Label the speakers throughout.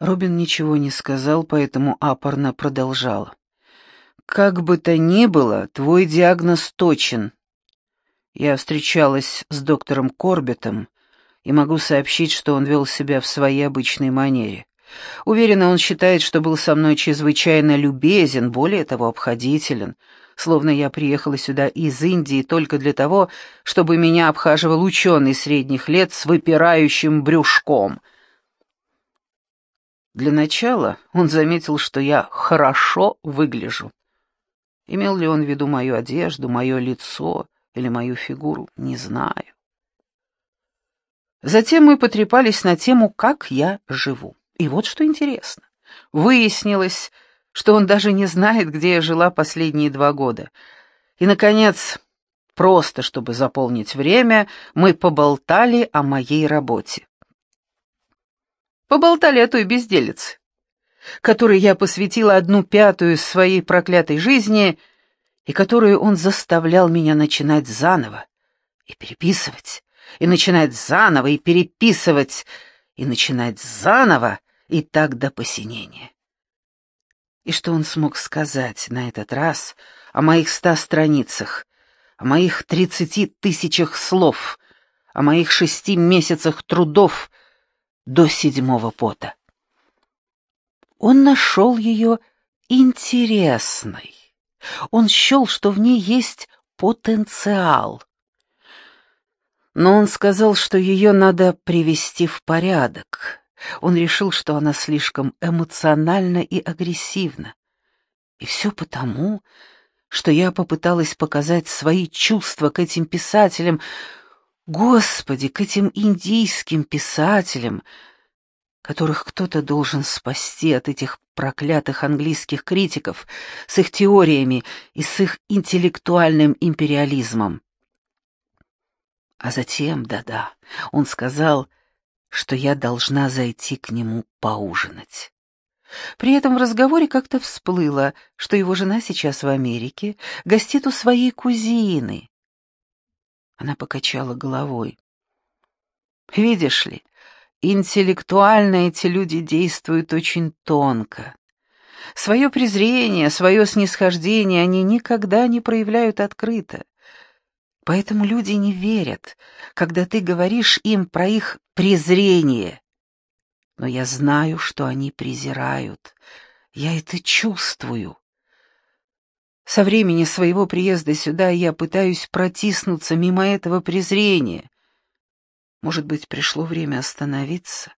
Speaker 1: Робин ничего не сказал, поэтому апорно продолжал. «Как бы то ни было, твой диагноз точен. Я встречалась с доктором Корбетом и могу сообщить, что он вел себя в своей обычной манере. Уверена, он считает, что был со мной чрезвычайно любезен, более того, обходителен, словно я приехала сюда из Индии только для того, чтобы меня обхаживал ученый средних лет с выпирающим брюшком. Для начала он заметил, что я хорошо выгляжу. Имел ли он в виду мою одежду, мое лицо или мою фигуру, не знаю. Затем мы потрепались на тему, как я живу. И вот что интересно. Выяснилось, что он даже не знает, где я жила последние два года. И, наконец, просто чтобы заполнить время, мы поболтали о моей работе. Поболтали о той безделице, которой я посвятила одну пятую своей проклятой жизни и которую он заставлял меня начинать заново и переписывать, и начинать заново и переписывать, и начинать заново, и так до посинения. И что он смог сказать на этот раз о моих ста страницах, о моих тридцати тысячах слов, о моих шести месяцах трудов до седьмого пота? Он нашел ее интересной. Он счел, что в ней есть потенциал. Но он сказал, что ее надо привести в порядок, он решил, что она слишком эмоциональна и агрессивна. И все потому, что я попыталась показать свои чувства к этим писателям, Господи, к этим индийским писателям, которых кто-то должен спасти от этих проклятых английских критиков с их теориями и с их интеллектуальным империализмом. А затем, да-да, он сказал, что я должна зайти к нему поужинать. При этом в разговоре как-то всплыло, что его жена сейчас в Америке, гостит у своей кузины. Она покачала головой. «Видишь ли, интеллектуально эти люди действуют очень тонко. Свое презрение, свое снисхождение они никогда не проявляют открыто. Поэтому люди не верят, когда ты говоришь им про их презрение. Но я знаю, что они презирают. Я это чувствую. Со времени своего приезда сюда я пытаюсь протиснуться мимо этого презрения. Может быть, пришло время остановиться?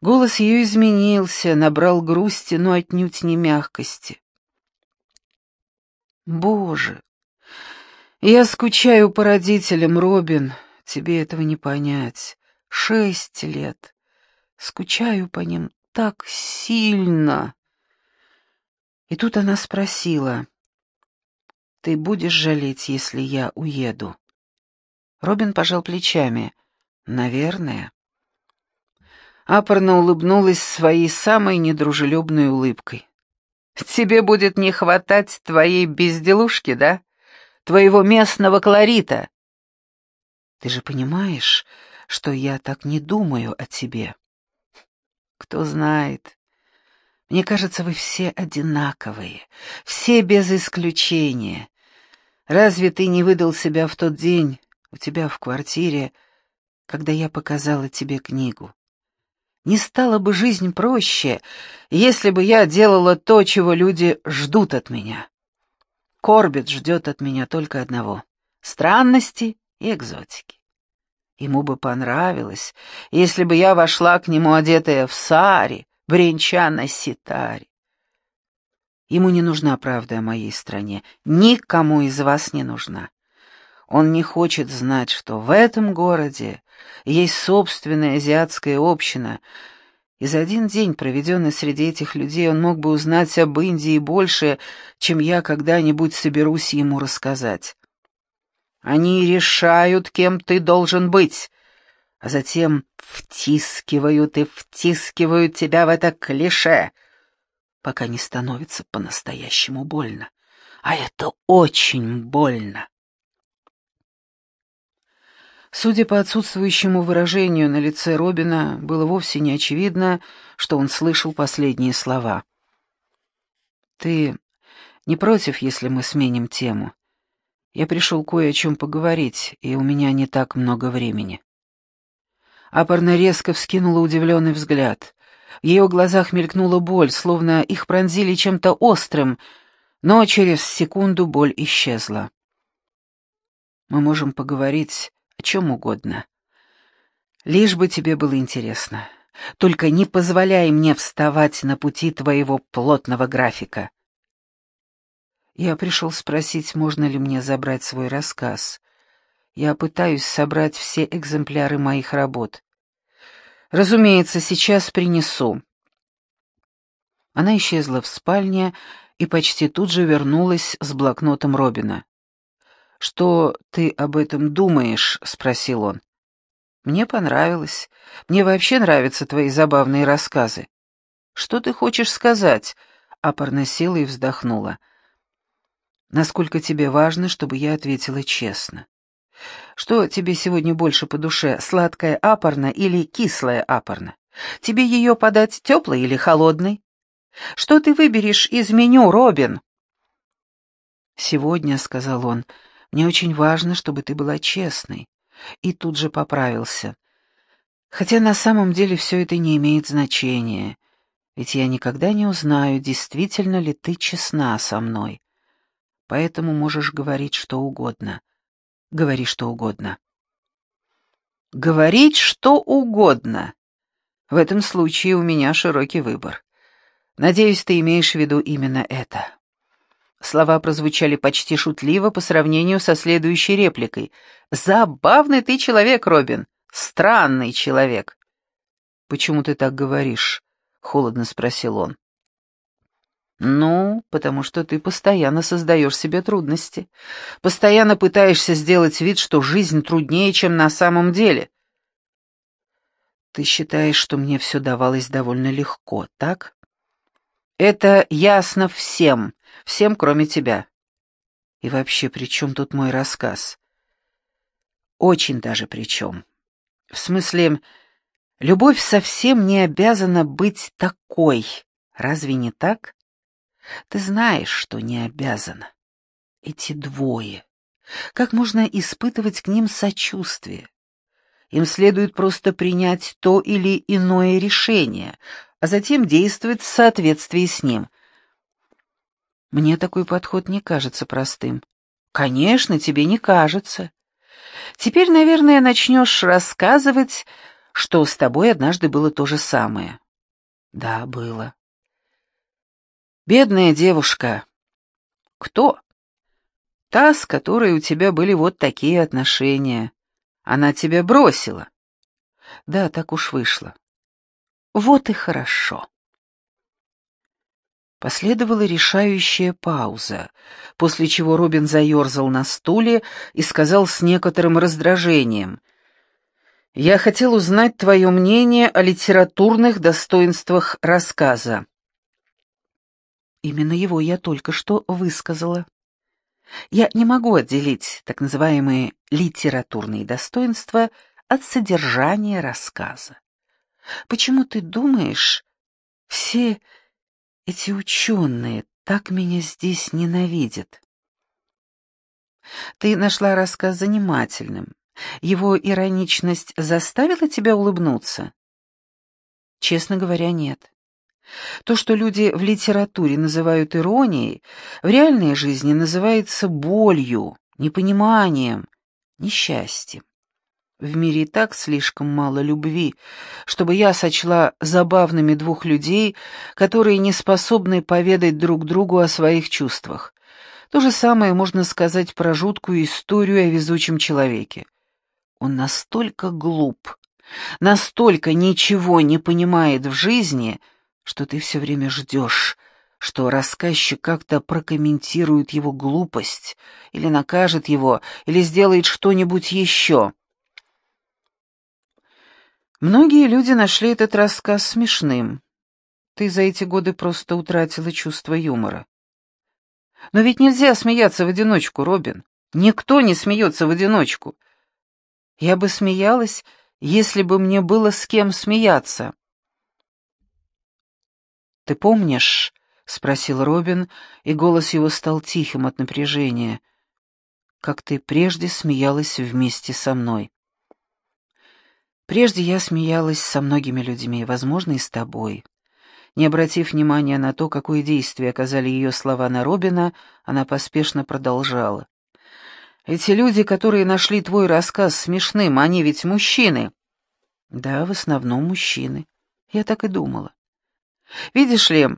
Speaker 1: Голос ее изменился, набрал грусти, но отнюдь не мягкости. Боже, я скучаю по родителям, Робин, тебе этого не понять. Шесть лет. Скучаю по ним так сильно. И тут она спросила, «Ты будешь жалеть, если я уеду?» Робин пожал плечами. «Наверное». Апорно улыбнулась своей самой недружелюбной улыбкой. «Тебе будет не хватать твоей безделушки, да?» твоего местного колорита. Ты же понимаешь, что я так не думаю о тебе. Кто знает. Мне кажется, вы все одинаковые, все без исключения. Разве ты не выдал себя в тот день у тебя в квартире, когда я показала тебе книгу? Не стала бы жизнь проще, если бы я делала то, чего люди ждут от меня. Корбет ждет от меня только одного — странности и экзотики. Ему бы понравилось, если бы я вошла к нему, одетая в сари, бренча на ситаре. Ему не нужна правда о моей стране, никому из вас не нужна. Он не хочет знать, что в этом городе есть собственная азиатская община — и за один день, проведенный среди этих людей, он мог бы узнать об Индии больше, чем я когда-нибудь соберусь ему рассказать. Они решают, кем ты должен быть, а затем втискивают и втискивают тебя в это клише, пока не становится по-настоящему больно. А это очень больно. Судя по отсутствующему выражению на лице Робина, было вовсе не очевидно, что он слышал последние слова. «Ты не против, если мы сменим тему? Я пришел кое о чем поговорить, и у меня не так много времени». Апорна резко вскинула удивленный взгляд. В ее глазах мелькнула боль, словно их пронзили чем-то острым, но через секунду боль исчезла. «Мы можем поговорить о чем угодно. Лишь бы тебе было интересно. Только не позволяй мне вставать на пути твоего плотного графика». Я пришел спросить, можно ли мне забрать свой рассказ. Я пытаюсь собрать все экземпляры моих работ. Разумеется, сейчас принесу. Она исчезла в спальне и почти тут же вернулась с блокнотом Робина. «Что ты об этом думаешь?» — спросил он. «Мне понравилось. Мне вообще нравятся твои забавные рассказы. Что ты хочешь сказать?» — апорно села и вздохнула. «Насколько тебе важно, чтобы я ответила честно?» Что тебе сегодня больше по душе, сладкая апорна или кислая апорна? Тебе ее подать теплой или холодной? Что ты выберешь из меню, Робин?» «Сегодня», — сказал он, — «мне очень важно, чтобы ты была честной». И тут же поправился. «Хотя на самом деле все это не имеет значения, ведь я никогда не узнаю, действительно ли ты честна со мной. Поэтому можешь говорить что угодно. Говори что угодно». «Говорить что угодно. В этом случае у меня широкий выбор. Надеюсь, ты имеешь в виду именно это». Слова прозвучали почти шутливо по сравнению со следующей репликой. «Забавный ты человек, Робин. Странный человек». «Почему ты так говоришь?» — холодно спросил он. «Ну, потому что ты постоянно создаешь себе трудности. Постоянно пытаешься сделать вид, что жизнь труднее, чем на самом деле. Ты считаешь, что мне все давалось довольно легко, так? Это ясно всем, всем, кроме тебя. И вообще, при чем тут мой рассказ? Очень даже при чем. В смысле, любовь совсем не обязана быть такой. Разве не так? Ты знаешь, что не обязана. Эти двое. Как можно испытывать к ним сочувствие? Им следует просто принять то или иное решение, а затем действовать в соответствии с ним. Мне такой подход не кажется простым. Конечно, тебе не кажется. Теперь, наверное, начнешь рассказывать, что с тобой однажды было то же самое. Да, было. Бедная девушка. Кто? Та, с которой у тебя были вот такие отношения. Она тебя бросила. Да, так уж вышло. Вот и хорошо. Последовала решающая пауза, после чего Робин заерзал на стуле и сказал с некоторым раздражением. «Я хотел узнать твое мнение о литературных достоинствах рассказа». Именно его я только что высказала. Я не могу отделить так называемые литературные достоинства от содержания рассказа. Почему ты думаешь, все эти ученые так меня здесь ненавидят? Ты нашла рассказ занимательным. Его ироничность заставила тебя улыбнуться? Честно говоря, нет. То, что люди в литературе называют иронией, в реальной жизни называется болью, непониманием, несчастьем. В мире так слишком мало любви, чтобы я сочла забавными двух людей, которые не способны поведать друг другу о своих чувствах. То же самое можно сказать про жуткую историю о везучем человеке. Он настолько глуп, настолько ничего не понимает в жизни, что ты все время ждешь, что рассказчик как-то прокомментирует его глупость, или накажет его, или сделает что-нибудь еще. Многие люди нашли этот рассказ смешным. Ты за эти годы просто утратила чувство юмора. Но ведь нельзя смеяться в одиночку, Робин. Никто не смеется в одиночку. Я бы смеялась, если бы мне было с кем смеяться. «Ты помнишь?» — спросил Робин, и голос его стал тихим от напряжения. «Как ты прежде смеялась вместе со мной?» «Прежде я смеялась со многими людьми, возможно, и с тобой». Не обратив внимания на то, какое действие оказали ее слова на Робина, она поспешно продолжала. «Эти люди, которые нашли твой рассказ смешным, они ведь мужчины». «Да, в основном мужчины. Я так и думала. Видишь ли,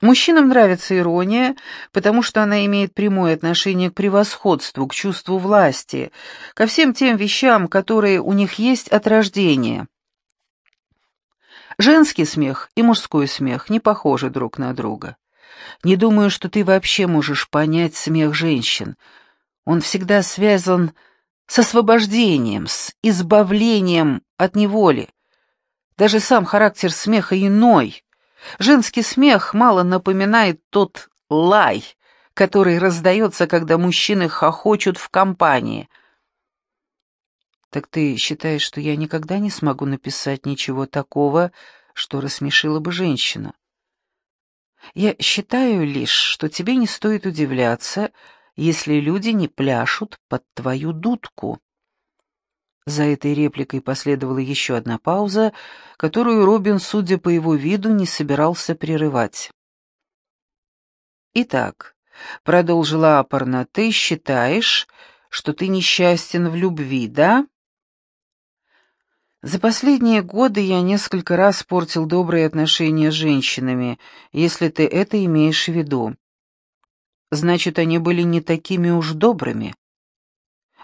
Speaker 1: мужчинам нравится ирония, потому что она имеет прямое отношение к превосходству, к чувству власти, ко всем тем вещам, которые у них есть от рождения. Женский смех и мужской смех не похожи друг на друга. Не думаю, что ты вообще можешь понять смех женщин. Он всегда связан с освобождением, с избавлением от неволи. Даже сам характер смеха иной. Женский смех мало напоминает тот лай, который раздается, когда мужчины хохочут в компании. Так ты считаешь, что я никогда не смогу написать ничего такого, что рассмешило бы женщину? Я считаю лишь, что тебе не стоит удивляться, если люди не пляшут под твою дудку. За этой репликой последовала еще одна пауза, которую Робин, судя по его виду, не собирался прерывать. «Итак», — продолжила Апорна, — «ты считаешь, что ты несчастен в любви, да?» За последние годы я несколько раз портил добрые отношения с женщинами, если ты это имеешь в виду. Значит, они были не такими уж добрыми.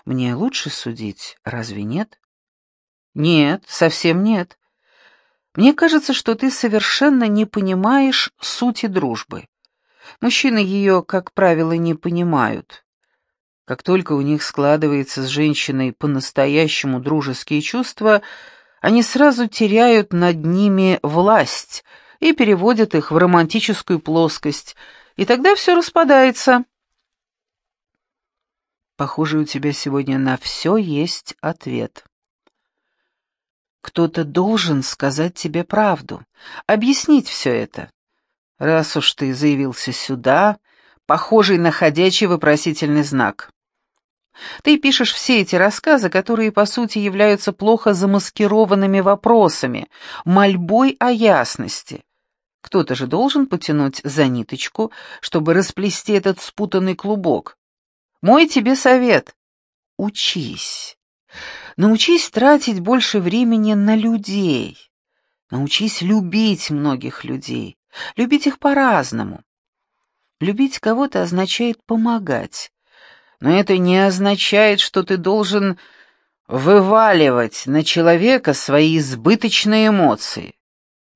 Speaker 1: Мне лучше судить, разве нет? Нет, совсем нет. Мне кажется, что ты совершенно не понимаешь сути дружбы. Мужчины ее, как правило, не понимают. Как только у них складывается с женщиной по-настоящему дружеские чувства, они сразу теряют над ними власть и переводят их в романтическую плоскость, и тогда все распадается. Похоже, у тебя сегодня на все есть ответ. Кто-то должен сказать тебе правду, объяснить все это. Раз уж ты заявился сюда, похожий на ходячий вопросительный знак. Ты пишешь все эти рассказы, которые, по сути, являются плохо замаскированными вопросами, мольбой о ясности. Кто-то же должен потянуть за ниточку, чтобы расплести этот спутанный клубок. Мой тебе совет — учись. Научись тратить больше времени на людей. Научись любить многих людей, любить их по-разному. Любить кого-то означает помогать. Но это не означает, что ты должен вываливать на человека свои избыточные эмоции.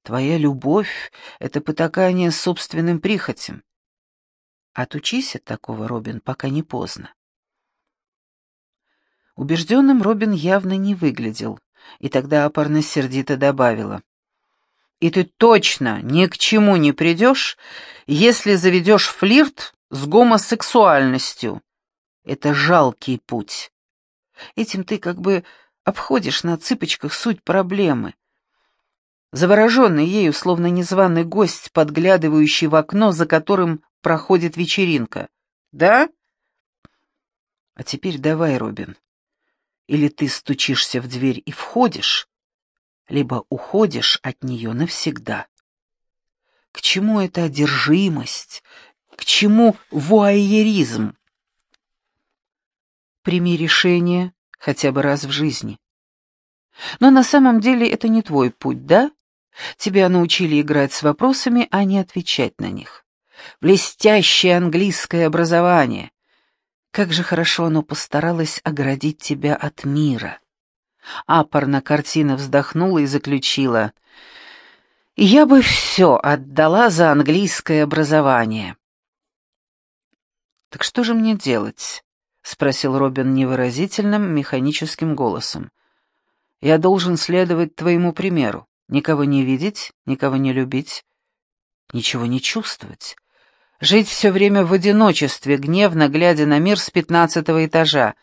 Speaker 1: Твоя любовь — это потакание собственным прихотям. Отучись от такого, Робин, пока не поздно. Убежденным Робин явно не выглядел, и тогда опорно сердито добавила. «И ты точно ни к чему не придешь, если заведешь флирт с гомосексуальностью. Это жалкий путь. Этим ты как бы обходишь на цыпочках суть проблемы. Завороженный ею, словно незваный гость, подглядывающий в окно, за которым проходит вечеринка. Да? А теперь давай, Робин. Или ты стучишься в дверь и входишь, либо уходишь от нее навсегда. К чему эта одержимость? К чему вуайеризм? Прими решение хотя бы раз в жизни. Но на самом деле это не твой путь, да? Тебя научили играть с вопросами, а не отвечать на них. Блестящее английское образование. Как же хорошо оно постаралось оградить тебя от мира. Апорно картина вздохнула и заключила. «Я бы все отдала за английское образование». «Так что же мне делать?» — спросил Робин невыразительным, механическим голосом. «Я должен следовать твоему примеру. Никого не видеть, никого не любить, ничего не чувствовать. Жить все время в одиночестве, гневно глядя на мир с пятнадцатого этажа.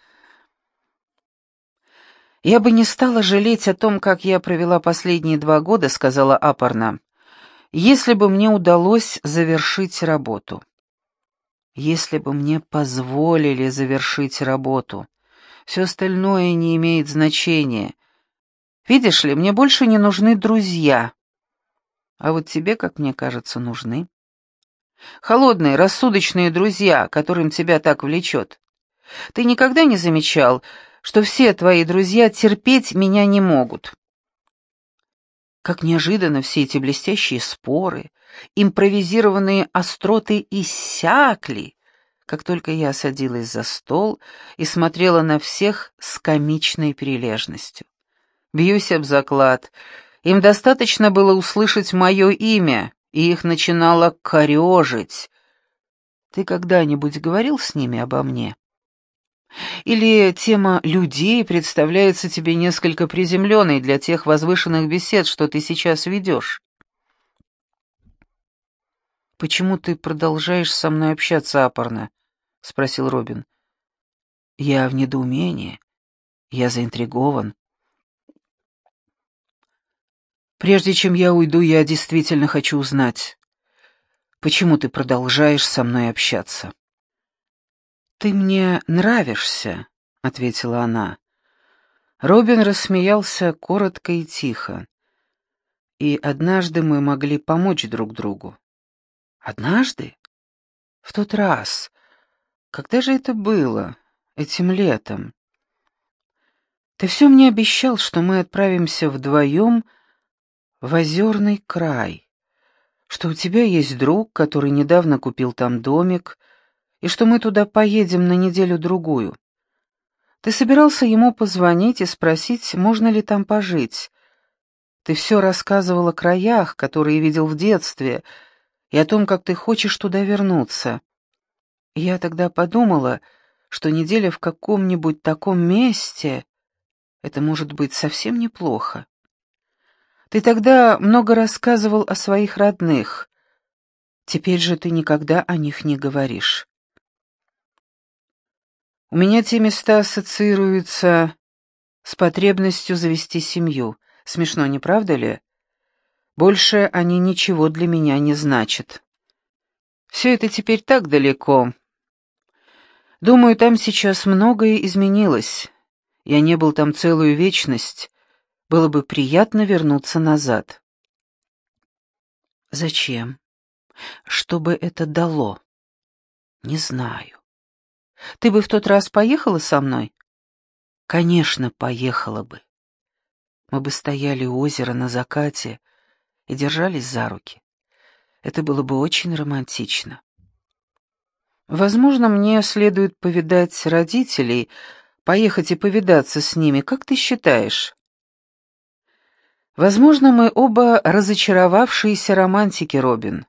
Speaker 1: «Я бы не стала жалеть о том, как я провела последние два года», — сказала Апарна, «если бы мне удалось завершить работу. Если бы мне позволили завершить работу. Все остальное не имеет значения. Видишь ли, мне больше не нужны друзья. А вот тебе, как мне кажется, нужны. Холодные, рассудочные друзья, которым тебя так влечет. Ты никогда не замечал, что все твои друзья терпеть меня не могут? Как неожиданно все эти блестящие споры, импровизированные остроты иссякли, как только я садилась за стол и смотрела на всех с комичной прилежностью. Бьюсь об заклад. Им достаточно было услышать мое имя, и их начинало корежить. Ты когда-нибудь говорил с ними обо мне? Или тема людей представляется тебе несколько приземленной для тех возвышенных бесед, что ты сейчас ведешь? «Почему ты продолжаешь со мной общаться апорно?» — спросил Робин. «Я в недоумении. Я заинтригован. Прежде чем я уйду, я действительно хочу узнать, почему ты продолжаешь со мной общаться?» «Ты мне нравишься», — ответила она. Робин рассмеялся коротко и тихо. «И однажды мы могли помочь друг другу». «Однажды? В тот раз. Когда же это было? Этим летом?» «Ты все мне обещал, что мы отправимся вдвоем в озерный край, что у тебя есть друг, который недавно купил там домик, и что мы туда поедем на неделю-другую. Ты собирался ему позвонить и спросить, можно ли там пожить. Ты все рассказывал о краях, которые видел в детстве, и о том, как ты хочешь туда вернуться. Я тогда подумала, что неделя в каком-нибудь таком месте — это может быть совсем неплохо. Ты тогда много рассказывал о своих родных. Теперь же ты никогда о них не говоришь. У меня те места ассоциируются с потребностью завести семью. Смешно, не правда ли? Больше они ничего для меня не значат. Все это теперь так далеко. Думаю, там сейчас многое изменилось. Я не был там целую вечность. Было бы приятно вернуться назад. Зачем? Что бы это дало? Не знаю. Ты бы в тот раз поехала со мной? Конечно, поехала бы. Мы бы стояли у озера на закате и держались за руки. Это было бы очень романтично. Возможно, мне следует повидать родителей, поехать и повидаться с ними. Как ты считаешь? Возможно, мы оба разочаровавшиеся романтики, Робин.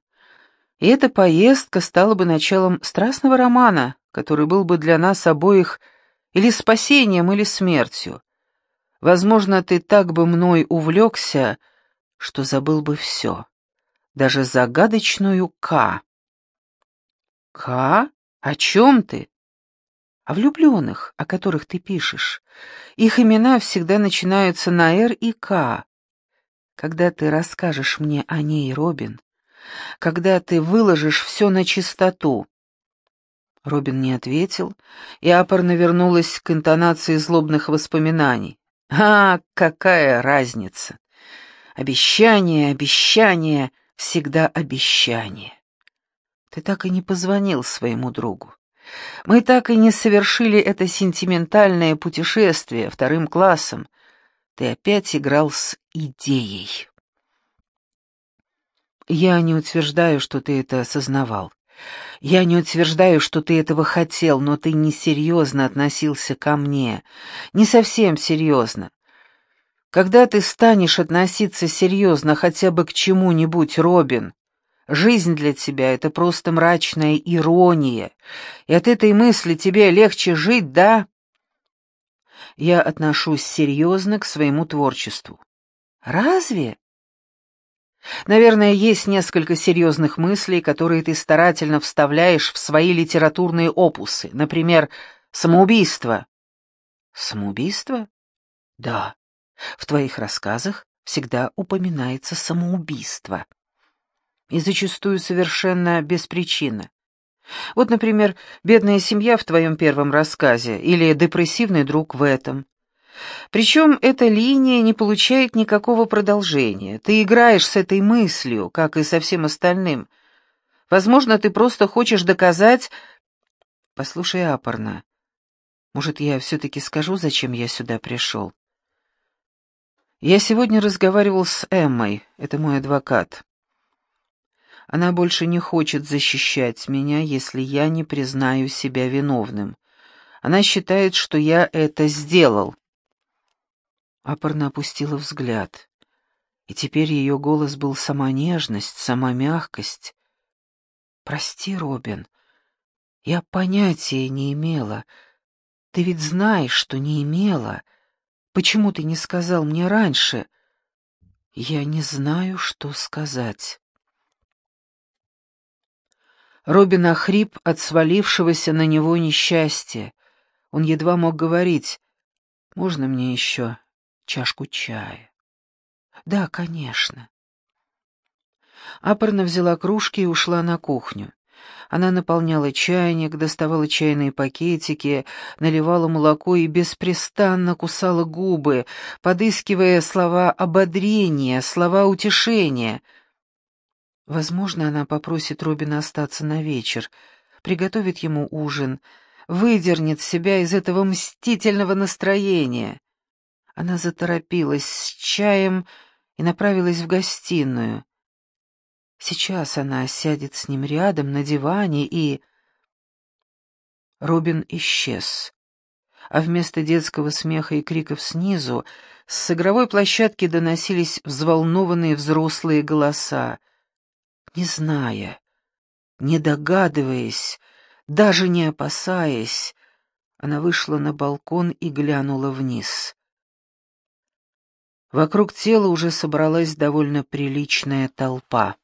Speaker 1: И эта поездка стала бы началом страстного романа, который был бы для нас обоих или спасением, или смертью. Возможно, ты так бы мной увлекся, что забыл бы все, даже загадочную К. К? О чем ты? О влюбленных, о которых ты пишешь. Их имена всегда начинаются на «Р» и «К». Когда ты расскажешь мне о ней, Робин, когда ты выложишь все на чистоту, Робин не ответил, и апорно вернулась к интонации злобных воспоминаний. «А, какая разница! Обещание, обещание, всегда обещание. Ты так и не позвонил своему другу. Мы так и не совершили это сентиментальное путешествие вторым классом. Ты опять играл с идеей». «Я не утверждаю, что ты это осознавал. Я не утверждаю, что ты этого хотел, но ты несерьезно относился ко мне. Не совсем серьезно. Когда ты станешь относиться серьезно хотя бы к чему-нибудь, Робин, жизнь для тебя — это просто мрачная ирония, и от этой мысли тебе легче жить, да? Я отношусь серьезно к своему творчеству. Разве? Наверное, есть несколько серьезных мыслей, которые ты старательно вставляешь в свои литературные опусы. Например, самоубийство. Самоубийство? Да, в твоих рассказах всегда упоминается самоубийство. И зачастую совершенно без причины. Вот, например, бедная семья в твоем первом рассказе или депрессивный друг в этом. Причем эта линия не получает никакого продолжения. Ты играешь с этой мыслью, как и со всем остальным. Возможно, ты просто хочешь доказать... Послушай, Апорна, может, я все-таки скажу, зачем я сюда пришел? Я сегодня разговаривал с Эммой, это мой адвокат. Она больше не хочет защищать меня, если я не признаю себя виновным. Она считает, что я это сделал. Апорна опустила взгляд, и теперь ее голос был сама нежность, сама мягкость. «Прости, Робин, я понятия не имела. Ты ведь знаешь, что не имела. Почему ты не сказал мне раньше?» «Я не знаю, что сказать». Робин охрип от свалившегося на него несчастья. Он едва мог говорить. «Можно мне еще чашку чая?» «Да, конечно». Апорна взяла кружки и ушла на кухню. Она наполняла чайник, доставала чайные пакетики, наливала молоко и беспрестанно кусала губы, подыскивая слова ободрения, слова утешения — Возможно, она попросит Робина остаться на вечер, приготовит ему ужин, выдернет себя из этого мстительного настроения. Она заторопилась с чаем и направилась в гостиную. Сейчас она сядет с ним рядом на диване и... Робин исчез, а вместо детского смеха и криков снизу с игровой площадки доносились взволнованные взрослые голоса не зная, не догадываясь, даже не опасаясь, она вышла на балкон и глянула вниз. Вокруг тела уже собралась довольно приличная толпа.